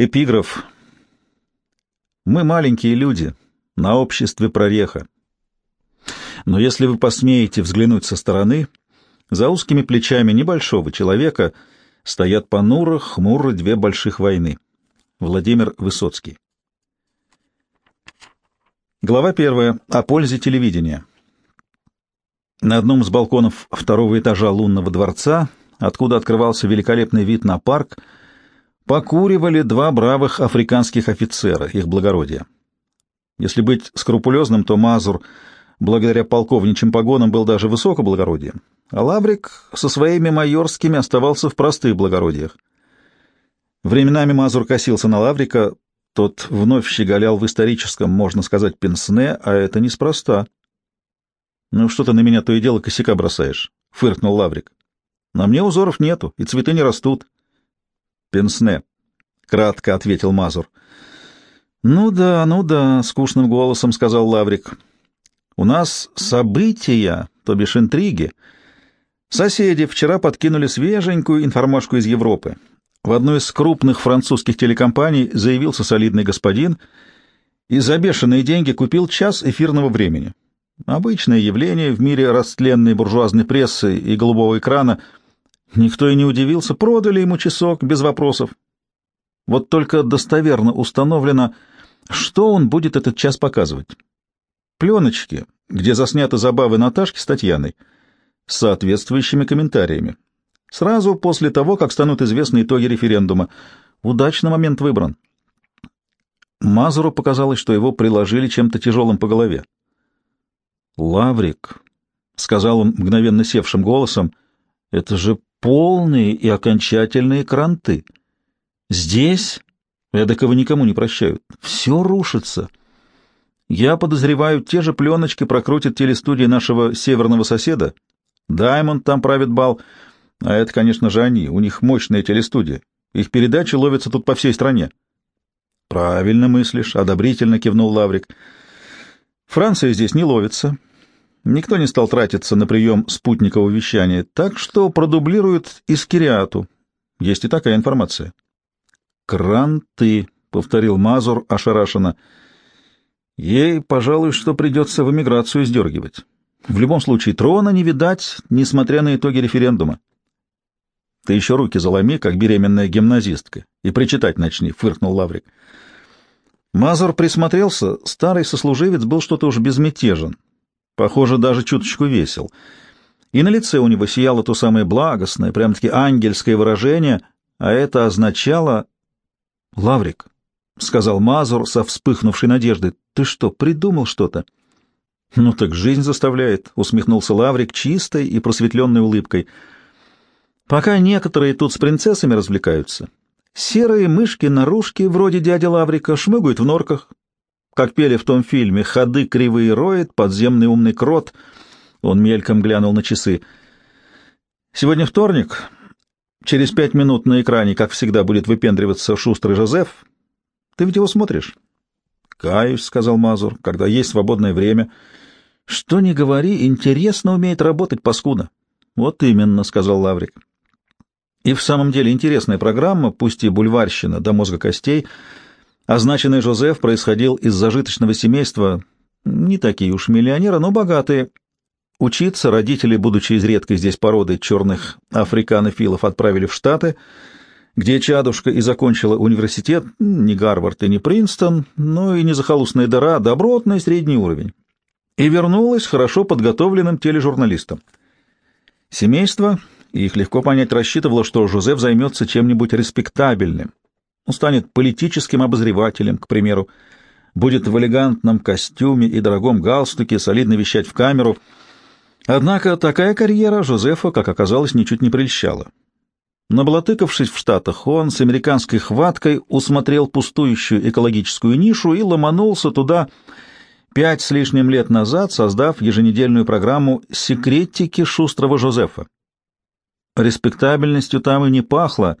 Эпиграф. Мы маленькие люди, на обществе прореха. Но если вы посмеете взглянуть со стороны, за узкими плечами небольшого человека стоят понуро, хмуро две больших войны. Владимир Высоцкий. Глава первая. О пользе телевидения. На одном из балконов второго этажа лунного дворца, откуда открывался великолепный вид на парк, покуривали два бравых африканских офицера, их благородия. Если быть скрупулезным, то Мазур, благодаря полковничьим погонам, был даже высокоблагородием, а Лаврик со своими майорскими оставался в простых благородиях. Временами Мазур косился на Лаврика, тот вновь щеголял в историческом, можно сказать, пенсне, а это неспроста. — Ну что ты на меня то и дело косяка бросаешь? — фыркнул Лаврик. — На мне узоров нету, и цветы не растут. — Пенсне, — кратко ответил Мазур. — Ну да, ну да, — скучным голосом сказал Лаврик. — У нас события, то бишь интриги. Соседи вчера подкинули свеженькую информашку из Европы. В одной из крупных французских телекомпаний заявился солидный господин и за бешеные деньги купил час эфирного времени. Обычное явление в мире растленной буржуазной прессы и голубого экрана. Никто и не удивился, продали ему часок без вопросов. Вот только достоверно установлено, что он будет этот час показывать. Пленочки, где засняты забавы Наташки с Татьяной, с соответствующими комментариями. Сразу после того, как станут известны итоги референдума. Удачный момент выбран. Мазуру показалось, что его приложили чем-то тяжелым по голове. «Лаврик», — сказал он мгновенно севшим голосом, — «это же полные и окончательные кранты. Здесь эдакого никому не прощают. Все рушится. Я подозреваю, те же пленочки прокрутят телестудии нашего северного соседа. Даймонд там правит бал». А это, конечно же, они. У них мощная телестудия. Их передачи ловятся тут по всей стране. — Правильно мыслишь, — одобрительно кивнул Лаврик. — Франция здесь не ловится. Никто не стал тратиться на прием спутникового вещания, так что продублируют из Кириату. Есть и такая информация. — Кранты, — повторил Мазур ошарашенно. — Ей, пожалуй, что придется в эмиграцию сдергивать. В любом случае, трона не видать, несмотря на итоги референдума. Ты еще руки заломи, как беременная гимназистка, и причитать начни, — фыркнул Лаврик. Мазур присмотрелся, старый сослуживец был что-то уж безмятежен, похоже, даже чуточку весел. И на лице у него сияло то самое благостное, прям-таки ангельское выражение, а это означало... — Лаврик, — сказал Мазур со вспыхнувшей надеждой, — ты что, придумал что-то? — Ну так жизнь заставляет, — усмехнулся Лаврик чистой и просветленной улыбкой — Пока некоторые тут с принцессами развлекаются, серые мышки-нарушки вроде дяди Лаврика шмыгают в норках, как пели в том фильме «Ходы кривые роет, подземный умный крот». Он мельком глянул на часы. «Сегодня вторник. Через пять минут на экране, как всегда, будет выпендриваться шустрый Жозеф. Ты ведь его смотришь?» «Каюсь», — сказал Мазур, — «когда есть свободное время». «Что ни говори, интересно умеет работать паскуда». «Вот именно», — сказал Лаврик. И в самом деле интересная программа, пусть и бульварщина до мозга костей. Означенный Жозеф происходил из зажиточного семейства, не такие уж миллионеры, но богатые. Учиться родители, будучи из редкой здесь породы черных африканофилов, отправили в Штаты, где чадушка и закончила университет, не Гарвард и не Принстон, но и не захолустная дыра, добротный средний уровень. И вернулась хорошо подготовленным тележурналистом. Семейство и их легко понять рассчитывало, что Жозеф займется чем-нибудь респектабельным. Он станет политическим обозревателем, к примеру, будет в элегантном костюме и дорогом галстуке солидно вещать в камеру. Однако такая карьера Жозефа, как оказалось, ничуть не прельщала. Наблатыкавшись в Штатах, он с американской хваткой усмотрел пустующую экологическую нишу и ломанулся туда пять с лишним лет назад, создав еженедельную программу «Секретики шустрого Жозефа». Респектабельностью там и не пахло,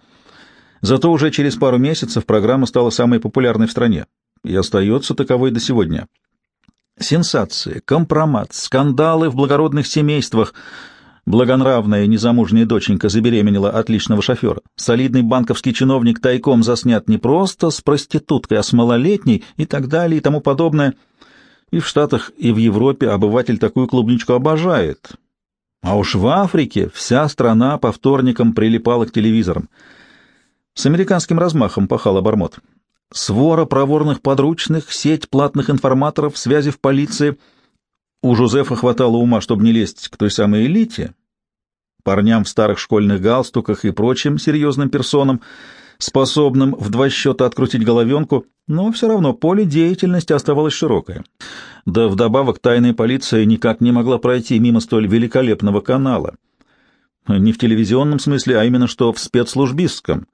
зато уже через пару месяцев программа стала самой популярной в стране и остается таковой до сегодня. Сенсации, компромат, скандалы в благородных семействах. Благонравная незамужняя доченька забеременела от личного шофера. Солидный банковский чиновник тайком заснят не просто с проституткой, а с малолетней и так далее и тому подобное. И в Штатах, и в Европе обыватель такую клубничку обожает. А уж в Африке вся страна по вторникам прилипала к телевизорам. С американским размахом пахал обормот. Свора проворных подручных, сеть платных информаторов, связи в полиции — у Жозефа хватало ума, чтобы не лезть к той самой элите, парням в старых школьных галстуках и прочим серьезным персонам, способным в два счета открутить головенку, но все равно поле деятельности оставалось широкое. Да вдобавок тайная полиция никак не могла пройти мимо столь великолепного канала. Не в телевизионном смысле, а именно что в спецслужбистском.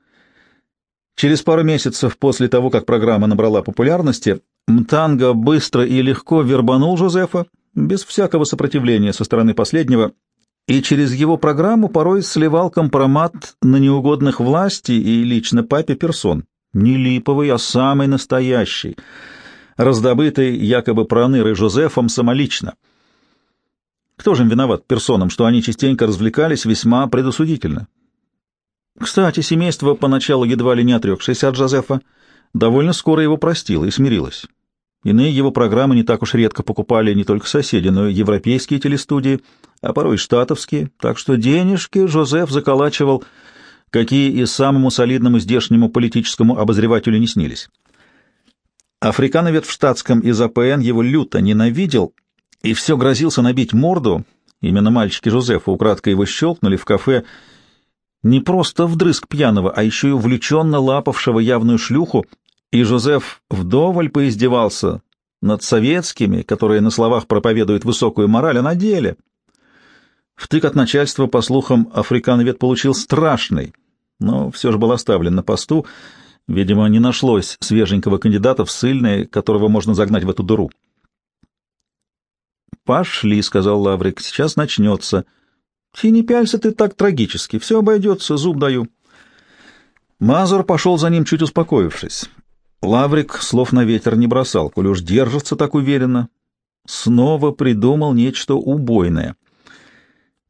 Через пару месяцев после того, как программа набрала популярности, Мтанга быстро и легко вербанул Жозефа, без всякого сопротивления со стороны последнего, и через его программу порой сливал компромат на неугодных власти и лично папе персон. Не липовый, а самый настоящий, раздобытый якобы пронырой Жозефом самолично. Кто же им виноват персонам, что они частенько развлекались весьма предосудительно? Кстати, семейство, поначалу едва ли не отрекшееся от Жозефа, довольно скоро его простило и смирилось. Иные его программы не так уж редко покупали не только соседи, но и европейские телестудии, а порой и штатовские, так что денежки Жозеф заколачивал, какие и самому солидному здешнему политическому обозревателю не снились. Африкановед в штатском из АПН его люто ненавидел и все грозился набить морду, именно мальчики Жозефа украдкой его щелкнули в кафе, не просто вдрызг пьяного, а еще и увлеченно лапавшего явную шлюху, и Жозеф вдоволь поиздевался над советскими, которые на словах проповедуют высокую мораль, а на деле. Втык от начальства, по слухам, африкановед получил страшный, но все же был оставлен на посту. Видимо, не нашлось свеженького кандидата в ссыльные, которого можно загнать в эту дыру. «Пошли», — сказал Лаврик, — «сейчас начнется». «Ти не пялься ты так трагически, все обойдется, зуб даю». Мазур пошел за ним, чуть успокоившись. Лаврик слов на ветер не бросал, коль уж держится так уверенно. Снова придумал нечто убойное.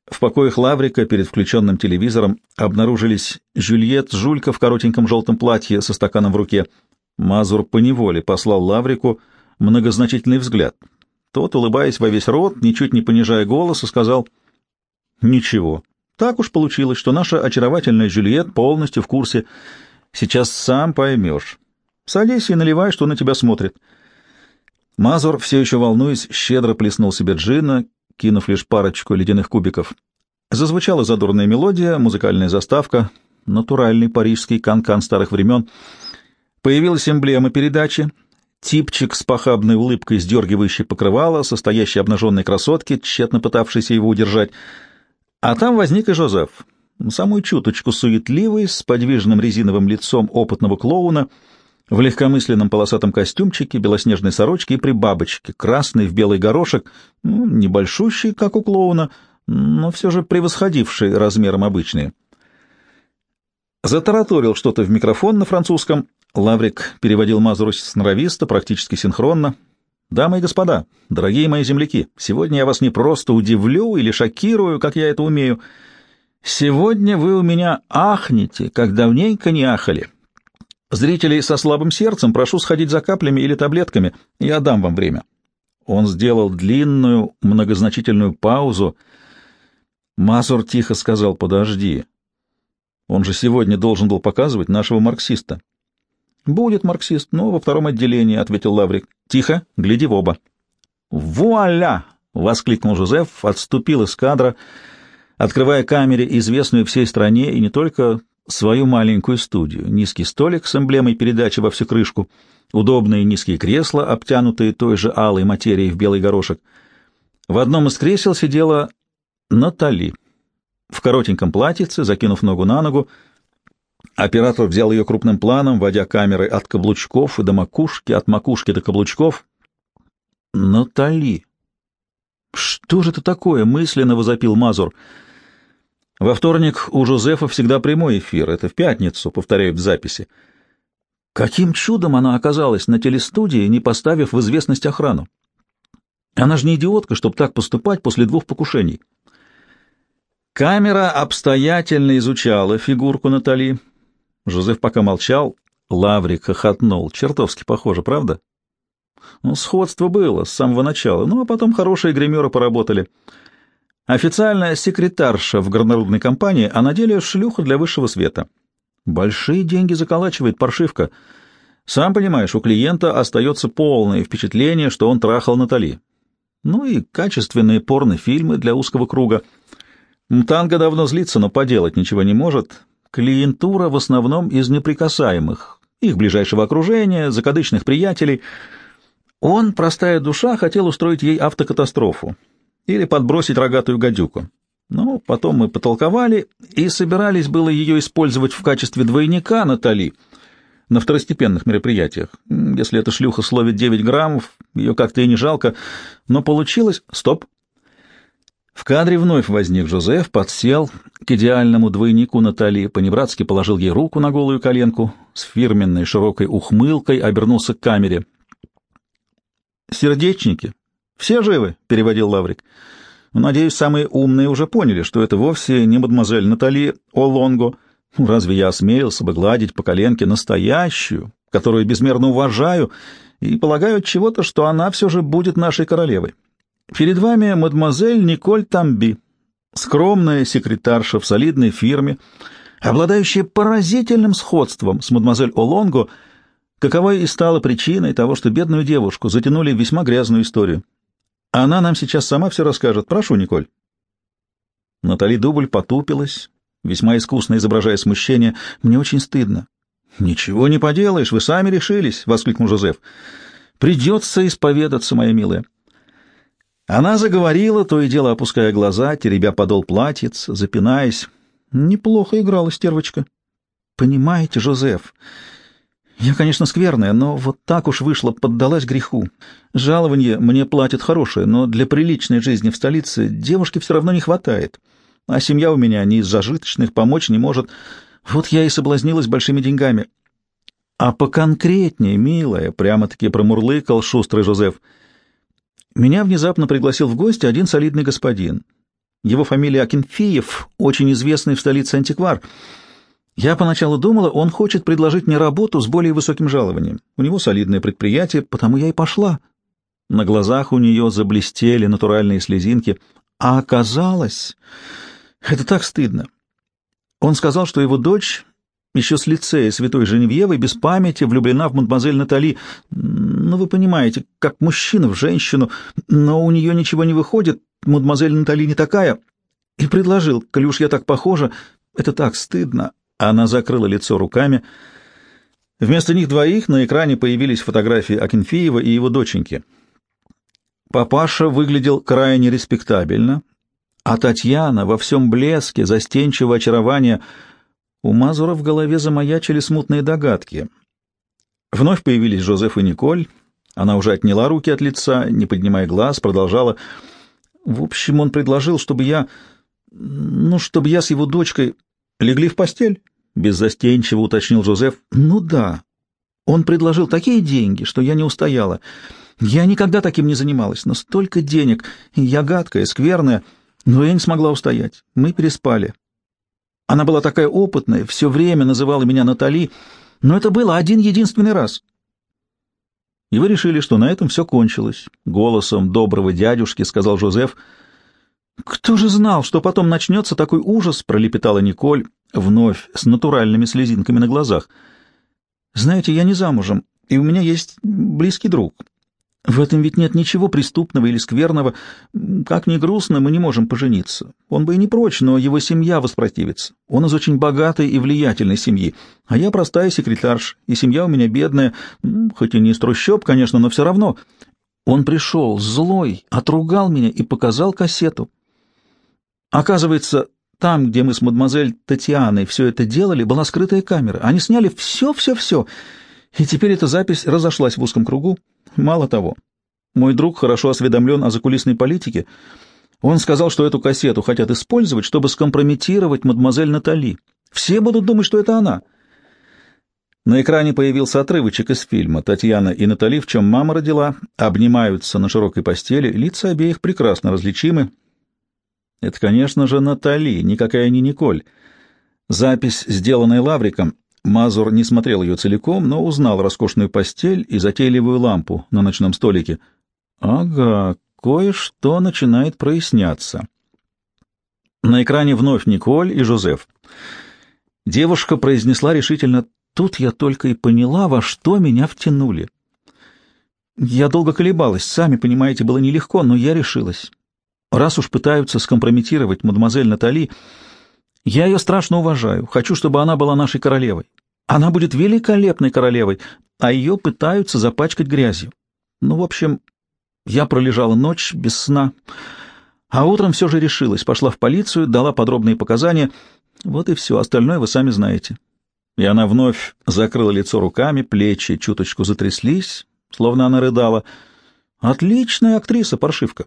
В покоях Лаврика перед включенным телевизором обнаружились Жюльет Жулька в коротеньком желтом платье со стаканом в руке. Мазур поневоле послал Лаврику многозначительный взгляд. Тот, улыбаясь во весь рот, ничуть не понижая голоса, сказал «Ничего. Так уж получилось, что наша очаровательная Жюльет полностью в курсе. Сейчас сам поймешь». Садись и наливай, что на тебя смотрит. Мазур, все еще волнуясь, щедро плеснул себе джина, кинув лишь парочку ледяных кубиков. Зазвучала задорная мелодия, музыкальная заставка, натуральный парижский канкан -кан старых времен. Появилась эмблема передачи, типчик с похабной улыбкой, сдергивающий покрывало, состоящий обнаженной красотки, тщетно пытавшийся его удержать. А там возник и Жозеф, самую чуточку суетливый, с подвижным резиновым лицом опытного клоуна — в легкомысленном полосатом костюмчике, белоснежной сорочке и при бабочке, красный в белый горошек, ну, небольшущий, как у клоуна, но все же превосходивший размером обычные. Затараторил что-то в микрофон на французском. Лаврик переводил Мазуру сноровисто, практически синхронно. «Дамы и господа, дорогие мои земляки, сегодня я вас не просто удивлю или шокирую, как я это умею. Сегодня вы у меня ахнете, как давненько не ахали». Зрителей со слабым сердцем прошу сходить за каплями или таблетками, я дам вам время. Он сделал длинную, многозначительную паузу. Мазур тихо сказал «Подожди». Он же сегодня должен был показывать нашего марксиста. «Будет марксист, но во втором отделении», — ответил Лаврик. «Тихо, гляди в оба». «Вуаля!» — воскликнул Жозеф, отступил из кадра, открывая камере известную всей стране и не только свою маленькую студию. Низкий столик с эмблемой передачи во всю крышку, удобные низкие кресла, обтянутые той же алой материей в белый горошек. В одном из кресел сидела Натали. В коротеньком платьице, закинув ногу на ногу, оператор взял ее крупным планом, водя камерой от каблучков и до макушки, от макушки до каблучков. Натали! Что же это такое? мысленно возопил Мазур — во вторник у Жозефа всегда прямой эфир, это в пятницу, повторяют в записи. Каким чудом она оказалась на телестудии, не поставив в известность охрану? Она же не идиотка, чтобы так поступать после двух покушений. Камера обстоятельно изучала фигурку Натали. Жозеф пока молчал, Лаврик хохотнул. Чертовски похоже, правда? Ну, сходство было с самого начала, ну, а потом хорошие гримеры поработали. Официальная секретарша в горнорудной компании, а на деле шлюха для высшего света. Большие деньги заколачивает паршивка. Сам понимаешь, у клиента остается полное впечатление, что он трахал Натали. Ну и качественные порнофильмы для узкого круга. Мтанга давно злится, но поделать ничего не может. Клиентура в основном из неприкасаемых, их ближайшего окружения, закадычных приятелей. Он, простая душа, хотел устроить ей автокатастрофу или подбросить рогатую гадюку. Но потом мы потолковали и собирались было ее использовать в качестве двойника Натали на второстепенных мероприятиях. Если эта шлюха словит 9 граммов, ее как-то и не жалко. Но получилось... Стоп! В кадре вновь возник Жозеф, подсел к идеальному двойнику Натали, понебратски положил ей руку на голую коленку, с фирменной широкой ухмылкой обернулся к камере. «Сердечники, все живы?» — переводил Лаврик. «Надеюсь, самые умные уже поняли, что это вовсе не мадемуазель Натали Олонго. Ну, разве я осмелился бы гладить по коленке настоящую, которую безмерно уважаю, и полагаю от чего-то, что она все же будет нашей королевой?» Перед вами мадемуазель Николь Тамби, скромная секретарша в солидной фирме, обладающая поразительным сходством с мадемуазель Олонго, каковой и стала причиной того, что бедную девушку затянули в весьма грязную историю. Она нам сейчас сама все расскажет. Прошу, Николь. Натали Дубль потупилась, весьма искусно изображая смущение. «Мне очень стыдно». «Ничего не поделаешь, вы сами решились», — воскликнул Жозеф. «Придется исповедаться, моя милая». Она заговорила, то и дело опуская глаза, теребя подол платьиц, запинаясь. Неплохо играла стервочка. Понимаете, Жозеф, я, конечно, скверная, но вот так уж вышло, поддалась греху. Жалование мне платят хорошее, но для приличной жизни в столице девушке все равно не хватает. А семья у меня не из зажиточных, помочь не может. Вот я и соблазнилась большими деньгами. А поконкретнее, милая, прямо-таки промурлыкал шустрый Жозеф — меня внезапно пригласил в гости один солидный господин. Его фамилия Акинфеев, очень известный в столице антиквар. Я поначалу думала, он хочет предложить мне работу с более высоким жалованием. У него солидное предприятие, потому я и пошла. На глазах у нее заблестели натуральные слезинки. А оказалось... Это так стыдно. Он сказал, что его дочь еще с лицея святой Женевьевы без памяти влюблена в мадемуазель Натали. Ну, вы понимаете, как мужчина в женщину, но у нее ничего не выходит, мадемуазель Натали не такая. И предложил, коли уж я так похожа, это так стыдно. Она закрыла лицо руками. Вместо них двоих на экране появились фотографии Акинфеева и его доченьки. Папаша выглядел крайне респектабельно, а Татьяна во всем блеске, застенчивого очарования — у Мазура в голове замаячили смутные догадки. Вновь появились Жозеф и Николь. Она уже отняла руки от лица, не поднимая глаз, продолжала. В общем, он предложил, чтобы я... Ну, чтобы я с его дочкой легли в постель, — беззастенчиво уточнил Жозеф. Ну да. Он предложил такие деньги, что я не устояла. Я никогда таким не занималась, но столько денег. Я гадкая, скверная, но я не смогла устоять. Мы переспали. Она была такая опытная, все время называла меня Натали, но это было один единственный раз. И вы решили, что на этом все кончилось. Голосом доброго дядюшки сказал Жозеф. «Кто же знал, что потом начнется такой ужас?» — пролепетала Николь, вновь с натуральными слезинками на глазах. «Знаете, я не замужем, и у меня есть близкий друг. В этом ведь нет ничего преступного или скверного. Как ни грустно, мы не можем пожениться. Он бы и не прочь, но его семья воспротивится. Он из очень богатой и влиятельной семьи, а я простая секретарша, и семья у меня бедная, хоть и не из трущоб, конечно, но все равно. Он пришел злой, отругал меня и показал кассету. Оказывается, там, где мы с мадемуазель Татьяной все это делали, была скрытая камера. Они сняли все-все-все, и теперь эта запись разошлась в узком кругу. Мало того, мой друг хорошо осведомлен о закулисной политике. Он сказал, что эту кассету хотят использовать, чтобы скомпрометировать мадемуазель Натали. Все будут думать, что это она. На экране появился отрывочек из фильма. Татьяна и Натали, в чем мама родила, обнимаются на широкой постели, лица обеих прекрасно различимы. Это, конечно же, Натали, никакая не Николь. Запись, сделанная Лавриком, Мазур не смотрел ее целиком, но узнал роскошную постель и затейливую лампу на ночном столике. Ага, кое-что начинает проясняться. На экране вновь Николь и Жозеф. Девушка произнесла решительно, «Тут я только и поняла, во что меня втянули. Я долго колебалась, сами понимаете, было нелегко, но я решилась. Раз уж пытаются скомпрометировать мадемуазель Натали, я ее страшно уважаю, хочу, чтобы она была нашей королевой. Она будет великолепной королевой, а ее пытаются запачкать грязью. Ну, в общем, я пролежала ночь без сна, а утром все же решилась, пошла в полицию, дала подробные показания. Вот и все, остальное вы сами знаете. И она вновь закрыла лицо руками, плечи чуточку затряслись, словно она рыдала. «Отличная актриса, паршивка!»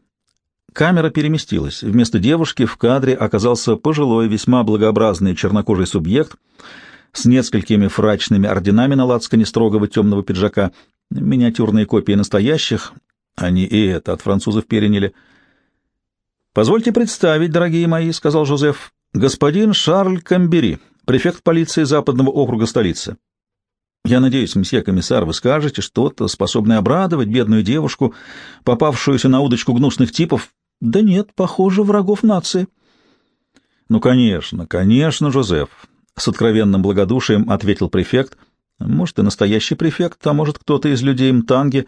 Камера переместилась. Вместо девушки в кадре оказался пожилой, весьма благообразный чернокожий субъект с несколькими фрачными орденами на лацкане строгого темного пиджака, миниатюрные копии настоящих, они и это от французов переняли. «Позвольте представить, дорогие мои», — сказал Жозеф, — «господин Шарль Камбери, префект полиции Западного округа столицы. Я надеюсь, мсье комиссар, вы скажете что-то, способное обрадовать бедную девушку, попавшуюся на удочку гнусных типов. Да нет, похоже, врагов нации. Ну, конечно, конечно, Жозеф, с откровенным благодушием ответил префект. Может, и настоящий префект, а может, кто-то из людей Мтанги,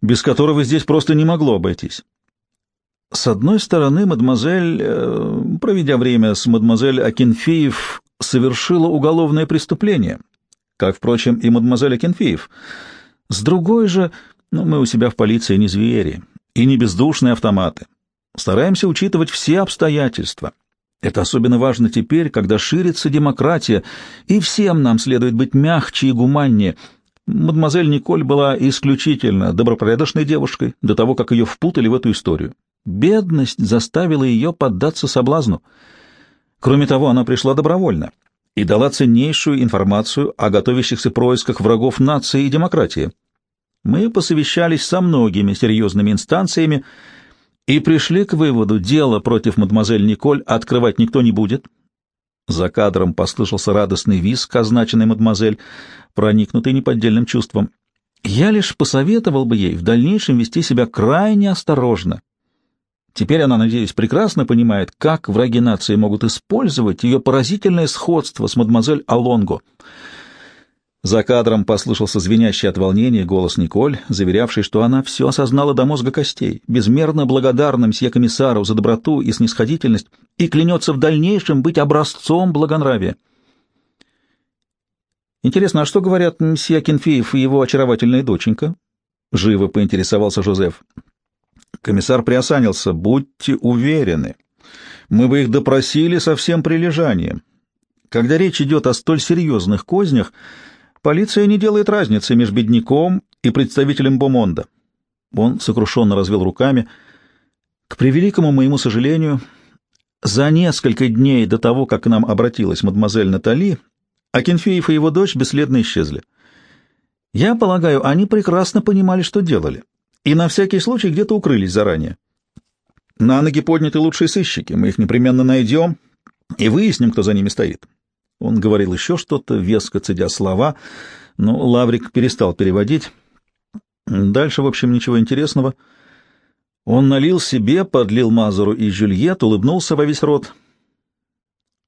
без которого здесь просто не могло обойтись. С одной стороны, мадемуазель, э, проведя время с мадемуазель Акинфеев, совершила уголовное преступление — как, впрочем, и мадемуазель Кенфеев. С другой же, ну, мы у себя в полиции не звери и не бездушные автоматы. Стараемся учитывать все обстоятельства. Это особенно важно теперь, когда ширится демократия, и всем нам следует быть мягче и гуманнее. Мадемуазель Николь была исключительно добропорядочной девушкой до того, как ее впутали в эту историю. Бедность заставила ее поддаться соблазну. Кроме того, она пришла добровольно и дала ценнейшую информацию о готовящихся происках врагов нации и демократии. Мы посовещались со многими серьезными инстанциями и пришли к выводу, дело против мадемуазель Николь открывать никто не будет. За кадром послышался радостный визг, означенный мадемуазель, проникнутый неподдельным чувством. Я лишь посоветовал бы ей в дальнейшем вести себя крайне осторожно Теперь она, надеюсь, прекрасно понимает, как враги нации могут использовать ее поразительное сходство с мадемуазель Алонго. За кадром послышался звенящий от волнения голос Николь, заверявший, что она все осознала до мозга костей, безмерно благодарна мсье комиссару за доброту и снисходительность и клянется в дальнейшем быть образцом благонравия. Интересно, а что говорят мсье Кенфеев и его очаровательная доченька? Живо поинтересовался Жозеф. Комиссар приосанился. «Будьте уверены, мы бы их допросили со всем прилежанием. Когда речь идет о столь серьезных кознях, полиция не делает разницы между бедняком и представителем Бомонда». Он сокрушенно развел руками. «К превеликому моему сожалению, за несколько дней до того, как к нам обратилась мадемуазель Натали, Акинфеев и его дочь бесследно исчезли. Я полагаю, они прекрасно понимали, что делали и на всякий случай где-то укрылись заранее. На ноги подняты лучшие сыщики, мы их непременно найдем и выясним, кто за ними стоит. Он говорил еще что-то, веско цедя слова, но Лаврик перестал переводить. Дальше, в общем, ничего интересного. Он налил себе, подлил Мазуру и Жюльет, улыбнулся во весь рот.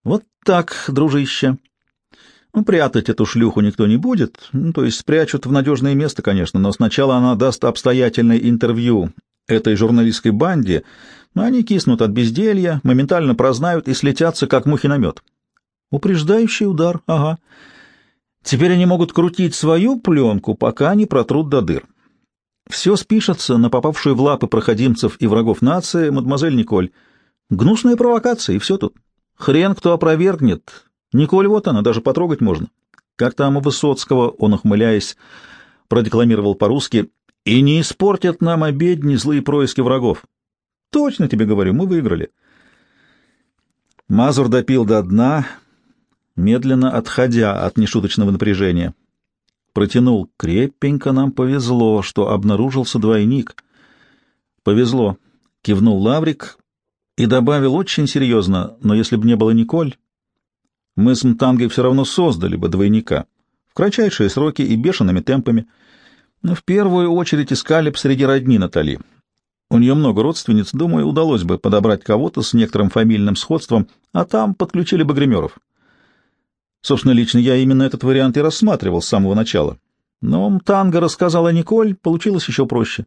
«Вот так, дружище. Ну, прятать эту шлюху никто не будет, ну, то есть спрячут в надежное место, конечно, но сначала она даст обстоятельное интервью этой журналистской банде, но они киснут от безделья, моментально прознают и слетятся, как мухи на мед. Упреждающий удар, ага. Теперь они могут крутить свою пленку, пока не протрут до дыр. Все спишется на попавшую в лапы проходимцев и врагов нации, мадемуазель Николь. Гнусная провокация, и все тут. Хрен кто опровергнет, Николь вот она, даже потрогать можно. Как там у Высоцкого, он, ухмыляясь, продекламировал по-русски, «И не испортят нам обедни злые происки врагов». Точно тебе говорю, мы выиграли. Мазур допил до дна, медленно отходя от нешуточного напряжения. Протянул. Крепенько нам повезло, что обнаружился двойник. Повезло, кивнул Лаврик, И добавил очень серьезно, но если бы не было Николь, мы с Мтангой все равно создали бы двойника в кратчайшие сроки и бешеными темпами. Но в первую очередь искали б среди родни Натали. У нее много родственниц, думаю, удалось бы подобрать кого-то с некоторым фамильным сходством, а там подключили бы гримеров. Собственно, лично я именно этот вариант и рассматривал с самого начала. Но Мтанга рассказала Николь, получилось еще проще.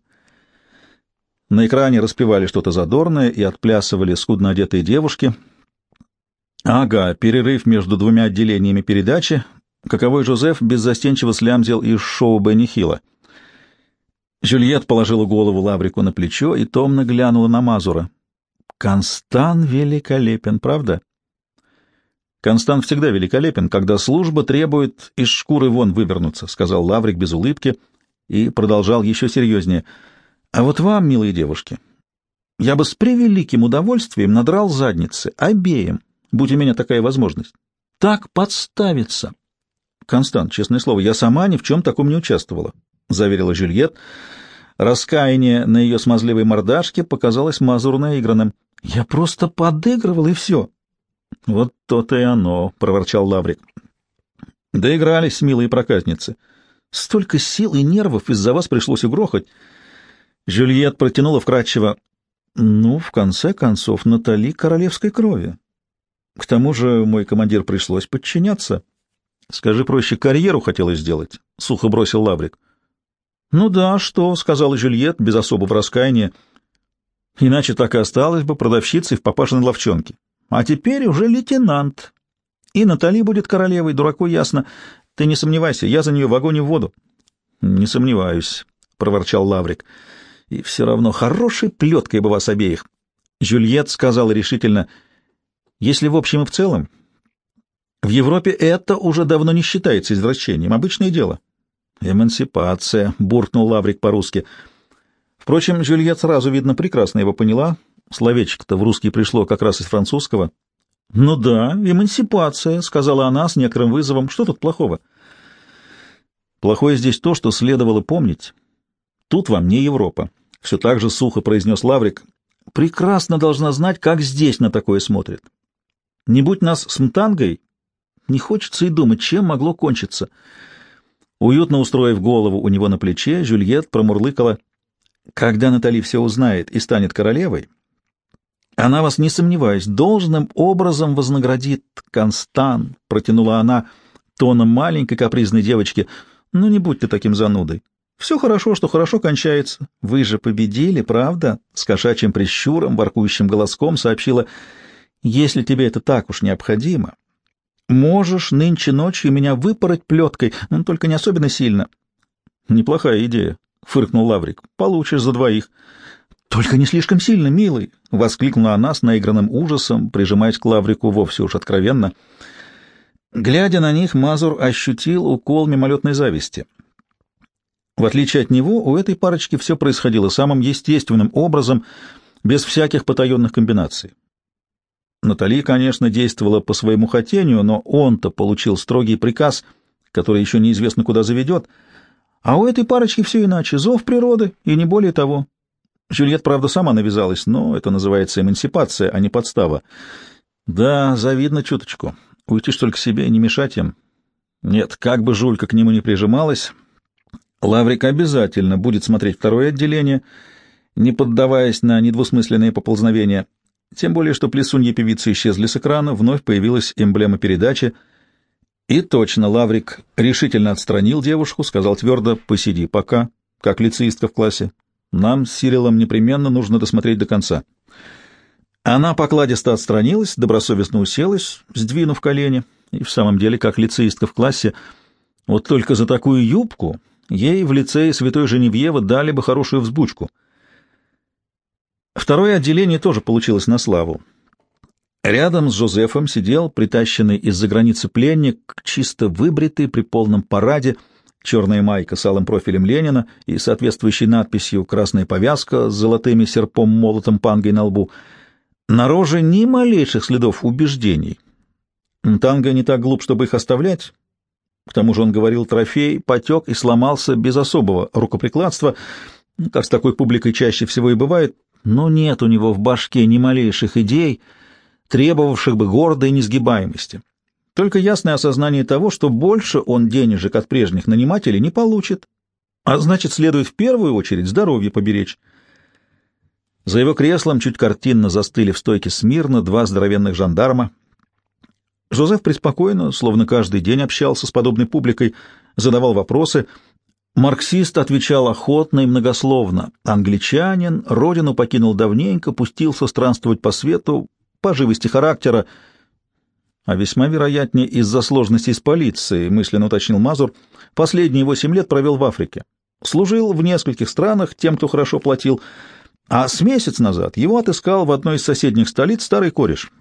На экране распевали что-то задорное и отплясывали скудно одетые девушки. Ага, перерыв между двумя отделениями передачи, каковой Жозеф беззастенчиво слямзил из шоу Бенни Хилла. Жюльет положила голову Лаврику на плечо и томно глянула на Мазура. «Констан великолепен, правда?» «Констан всегда великолепен, когда служба требует из шкуры вон вывернуться», — сказал Лаврик без улыбки и продолжал еще серьезнее. «А вот вам, милые девушки, я бы с превеликим удовольствием надрал задницы обеим, будь у меня такая возможность. Так подставиться». «Констант, честное слово, я сама ни в чем таком не участвовала», — заверила Жюльет. Раскаяние на ее смазливой мордашке показалось Мазуру наигранным. «Я просто подыгрывал, и все». «Вот то-то и оно», — проворчал Лаврик. «Доигрались, милые проказницы. Столько сил и нервов из-за вас пришлось угрохать». Жюльет протянула вкратчиво. «Ну, в конце концов, Натали королевской крови. К тому же мой командир пришлось подчиняться». Скажи проще, карьеру хотела сделать, — сухо бросил Лаврик. — Ну да, что, — сказала Жюльет без особого раскаяния. — Иначе так и осталась бы продавщицей в папашиной ловчонке. А теперь уже лейтенант. И Натали будет королевой, дураку ясно. Ты не сомневайся, я за нее в огонь и в воду. — Не сомневаюсь, — проворчал Лаврик. — И все равно хорошей плеткой бы вас обеих. Жюльет сказала решительно, — если в общем и в целом в Европе это уже давно не считается извращением, обычное дело. Эмансипация, буркнул Лаврик по-русски. Впрочем, Жюльет сразу, видно, прекрасно его поняла. Словечко-то в русский пришло как раз из французского. «Ну да, эмансипация», — сказала она с некоторым вызовом. «Что тут плохого?» «Плохое здесь то, что следовало помнить. Тут вам не Европа», — все так же сухо произнес Лаврик. «Прекрасно должна знать, как здесь на такое смотрят. Не будь нас с Мтангой, не хочется и думать, чем могло кончиться. Уютно устроив голову у него на плече, Жюльет промурлыкала. «Когда Натали все узнает и станет королевой, она вас, не сомневаясь, должным образом вознаградит. Констан, — протянула она тоном маленькой капризной девочки, — ну не будь ты таким занудой. Все хорошо, что хорошо кончается. Вы же победили, правда? С кошачьим прищуром, воркующим голоском сообщила, — если тебе это так уж необходимо, Можешь нынче ночью меня выпороть плеткой, но только не особенно сильно. — Неплохая идея, — фыркнул Лаврик. — Получишь за двоих. — Только не слишком сильно, милый, — воскликнула она с наигранным ужасом, прижимаясь к Лаврику вовсе уж откровенно. Глядя на них, Мазур ощутил укол мимолетной зависти. В отличие от него, у этой парочки все происходило самым естественным образом, без всяких потаенных комбинаций. Натали, конечно, действовала по своему хотению, но он-то получил строгий приказ, который еще неизвестно куда заведет. А у этой парочки все иначе. Зов природы, и не более того. Жюльет, правда, сама навязалась, но это называется эмансипация, а не подстава. Да, завидно чуточку. Уйти ж только себе и не мешать им. Нет, как бы Жулька к нему не прижималась, Лаврик обязательно будет смотреть второе отделение, не поддаваясь на недвусмысленные поползновения. Тем более, что плесуньи певицы исчезли с экрана, вновь появилась эмблема передачи. И точно Лаврик решительно отстранил девушку, сказал твердо «посиди пока, как лицеистка в классе. Нам с Сирилом непременно нужно досмотреть до конца». Она покладисто отстранилась, добросовестно уселась, сдвинув колени, и в самом деле, как лицеистка в классе, вот только за такую юбку ей в лицее святой Женевьева дали бы хорошую взбучку — Второе отделение тоже получилось на славу. Рядом с Жозефом сидел притащенный из-за границы пленник, чисто выбритый при полном параде, черная майка с алым профилем Ленина и соответствующей надписью «Красная повязка» с золотыми серпом-молотом пангой на лбу. На роже ни малейших следов убеждений. Танго не так глуп, чтобы их оставлять. К тому же он говорил, трофей потек и сломался без особого рукоприкладства, как с такой публикой чаще всего и бывает, но нет у него в башке ни малейших идей, требовавших бы гордой несгибаемости. Только ясное осознание того, что больше он денежек от прежних нанимателей не получит, а значит, следует в первую очередь здоровье поберечь. За его креслом чуть картинно застыли в стойке смирно два здоровенных жандарма. Жозеф преспокойно, словно каждый день общался с подобной публикой, задавал вопросы. Марксист отвечал охотно и многословно. Англичанин, родину покинул давненько, пустился странствовать по свету, по живости характера, а весьма вероятнее из-за сложностей с полицией, мысленно уточнил Мазур, последние восемь лет провел в Африке. Служил в нескольких странах тем, кто хорошо платил, а с месяц назад его отыскал в одной из соседних столиц старый кореш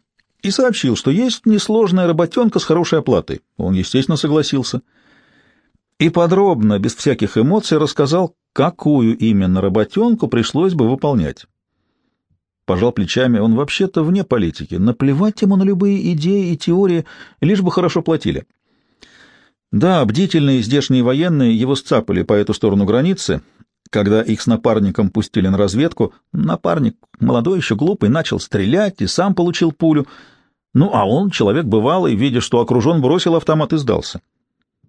и сообщил, что есть несложная работенка с хорошей оплатой. Он, естественно, согласился. И подробно, без всяких эмоций, рассказал, какую именно работенку пришлось бы выполнять. Пожал плечами, он вообще-то вне политики. Наплевать ему на любые идеи и теории, лишь бы хорошо платили. Да, бдительные здешние военные его сцапали по эту сторону границы — когда их с напарником пустили на разведку, напарник, молодой еще глупый, начал стрелять и сам получил пулю. Ну, а он, человек бывалый, видя, что окружен, бросил автомат и сдался.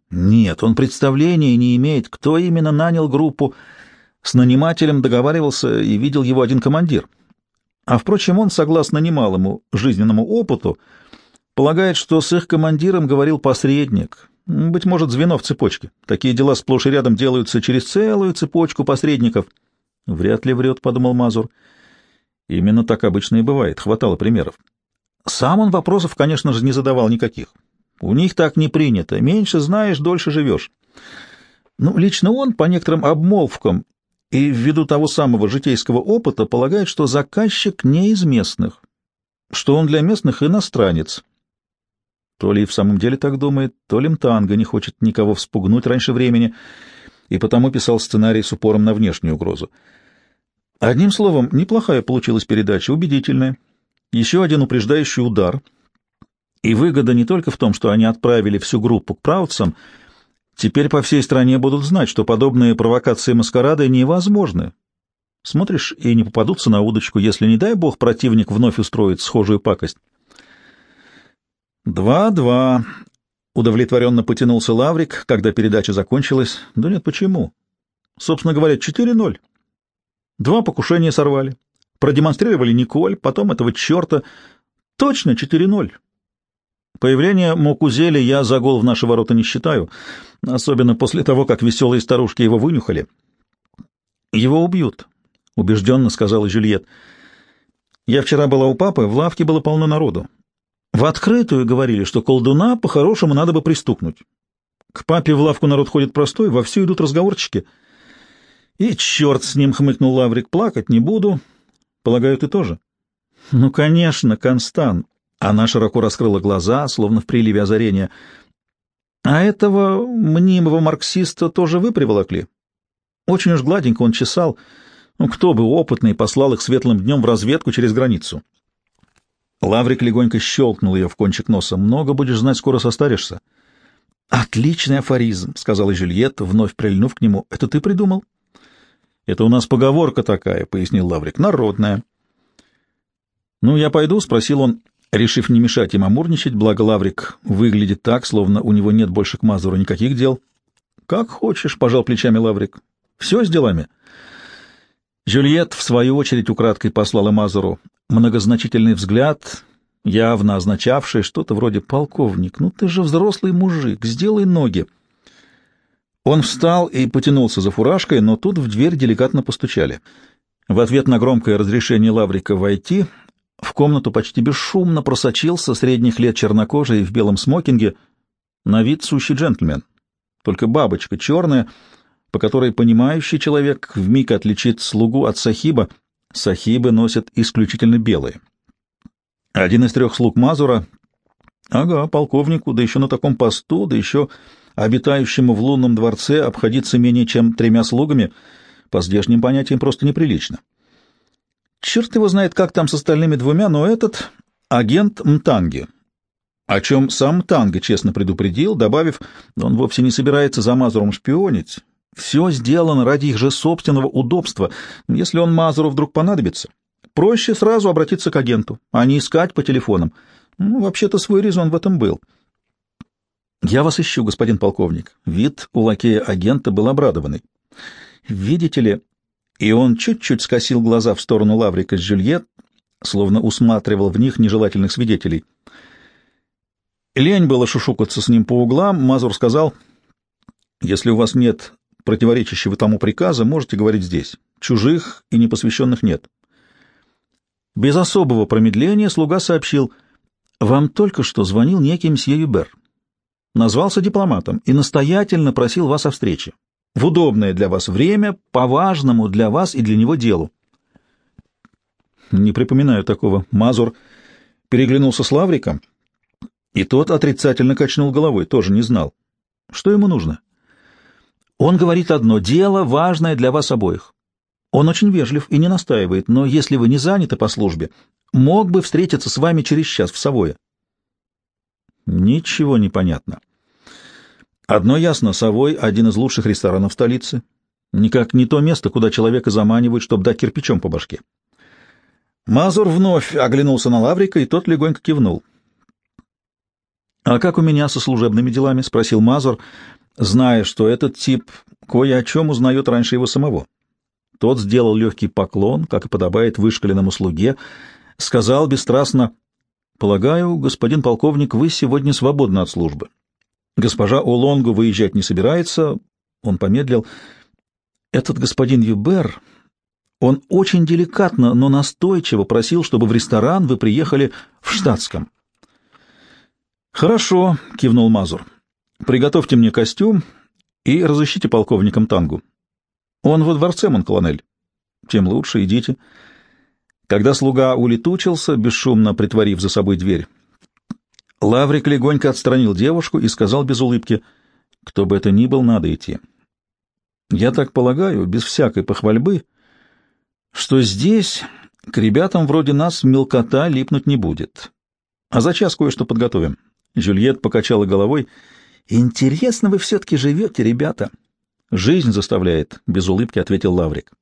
Нет, он представления не имеет, кто именно нанял группу. С нанимателем договаривался и видел его один командир. А, впрочем, он, согласно немалому жизненному опыту, полагает, что с их командиром говорил посредник, быть может, звено в цепочке. Такие дела сплошь и рядом делаются через целую цепочку посредников. Вряд ли врет, — подумал Мазур. Именно так обычно и бывает. Хватало примеров. Сам он вопросов, конечно же, не задавал никаких. У них так не принято. Меньше знаешь, дольше живешь. Ну, лично он, по некоторым обмолвкам и ввиду того самого житейского опыта, полагает, что заказчик не из местных, что он для местных иностранец, то ли и в самом деле так думает, то ли Мтанга не хочет никого вспугнуть раньше времени, и потому писал сценарий с упором на внешнюю угрозу. Одним словом, неплохая получилась передача, убедительная. Еще один упреждающий удар. И выгода не только в том, что они отправили всю группу к Праутсам, теперь по всей стране будут знать, что подобные провокации маскарада невозможны. Смотришь, и не попадутся на удочку, если, не дай бог, противник вновь устроит схожую пакость. «Два-два», — удовлетворенно потянулся Лаврик, когда передача закончилась. «Да нет, почему? Собственно говоря, четыре ноль. Два покушения сорвали. Продемонстрировали Николь, потом этого черта. Точно четыре ноль. Появление Мокузели я за гол в наши ворота не считаю, особенно после того, как веселые старушки его вынюхали. «Его убьют», — убежденно сказала Жюльет. «Я вчера была у папы, в лавке было полно народу. В открытую говорили, что колдуна по-хорошему надо бы пристукнуть. К папе в лавку народ ходит простой, вовсю идут разговорчики. И черт с ним, — хмыкнул Лаврик, — плакать не буду. Полагаю, ты тоже? Ну, конечно, Констан. Она широко раскрыла глаза, словно в приливе озарения. А этого мнимого марксиста тоже вы приволокли? Очень уж гладенько он чесал. Ну, кто бы опытный послал их светлым днем в разведку через границу? Лаврик легонько щелкнул ее в кончик носа. «Много будешь знать, скоро состаришься». «Отличный афоризм», — сказала Жюльет, вновь прильнув к нему. «Это ты придумал?» «Это у нас поговорка такая», — пояснил Лаврик. «Народная». «Ну, я пойду?» — спросил он, решив не мешать им амурничать, благо Лаврик выглядит так, словно у него нет больше к Мазуру никаких дел. «Как хочешь», — пожал плечами Лаврик. «Все с делами». Жюльет, в свою очередь, украдкой послала Мазуру многозначительный взгляд, явно означавший что-то вроде «полковник, ну ты же взрослый мужик, сделай ноги». Он встал и потянулся за фуражкой, но тут в дверь деликатно постучали. В ответ на громкое разрешение Лаврика войти в комнату почти бесшумно просочился средних лет чернокожий в белом смокинге, на вид сущий джентльмен. Только бабочка черная — по которой понимающий человек вмиг отличит слугу от сахиба. Сахибы носят исключительно белые. Один из трех слуг Мазура, ага, полковнику, да еще на таком посту, да еще обитающему в лунном дворце обходиться менее чем тремя слугами, по здешним понятиям просто неприлично. Черт его знает, как там с остальными двумя, но этот — агент Мтанги, о чем сам Мтанга честно предупредил, добавив, он вовсе не собирается за Мазуром шпионить, все сделано ради их же собственного удобства. Если он Мазуру вдруг понадобится, Проще сразу обратиться к агенту, а не искать по телефонам. Ну, вообще-то свой резон в этом был. «Я вас ищу, господин полковник». Вид у лакея агента был обрадованный. «Видите ли...» И он чуть-чуть скосил глаза в сторону Лаврика с Жюльет, словно усматривал в них нежелательных свидетелей. Лень было шушукаться с ним по углам, Мазур сказал, «Если у вас нет противоречащего тому приказа, можете говорить здесь. Чужих и непосвященных нет». Без особого промедления слуга сообщил, «Вам только что звонил некий мсье Юбер назвался дипломатом и настоятельно просил вас о встрече. В удобное для вас время, по важному для вас и для него делу. Не припоминаю такого. Мазур переглянулся с Лавриком, и тот отрицательно качнул головой, тоже не знал. Что ему нужно? Он говорит одно — дело важное для вас обоих. Он очень вежлив и не настаивает, но если вы не заняты по службе, мог бы встретиться с вами через час в Савое. Ничего не понятно. Одно ясно, Совой — один из лучших ресторанов столицы. Никак не то место, куда человека заманивают, чтобы дать кирпичом по башке. Мазур вновь оглянулся на Лаврика, и тот легонько кивнул. «А как у меня со служебными делами?» — спросил Мазур, зная, что этот тип кое о чем узнает раньше его самого. Тот сделал легкий поклон, как и подобает вышкаленному слуге, сказал бесстрастно, «Полагаю, господин полковник, вы сегодня свободны от службы. Госпожа Олонгу выезжать не собирается». Он помедлил. «Этот господин Юбер, он очень деликатно, но настойчиво просил, чтобы в ресторан вы приехали в штатском». «Хорошо», — кивнул Мазур. «Приготовьте мне костюм и разыщите полковником Тангу. Он во дворце, Монколонель. Тем лучше, идите». Когда слуга улетучился, бесшумно притворив за собой дверь, Лаврик легонько отстранил девушку и сказал без улыбки, «Кто бы это ни был, надо идти. Я так полагаю, без всякой похвальбы, что здесь к ребятам вроде нас мелкота липнуть не будет. А за час кое-что подготовим». Жюльет покачала головой. «Интересно вы все-таки живете, ребята». «Жизнь заставляет», — без улыбки ответил Лаврик.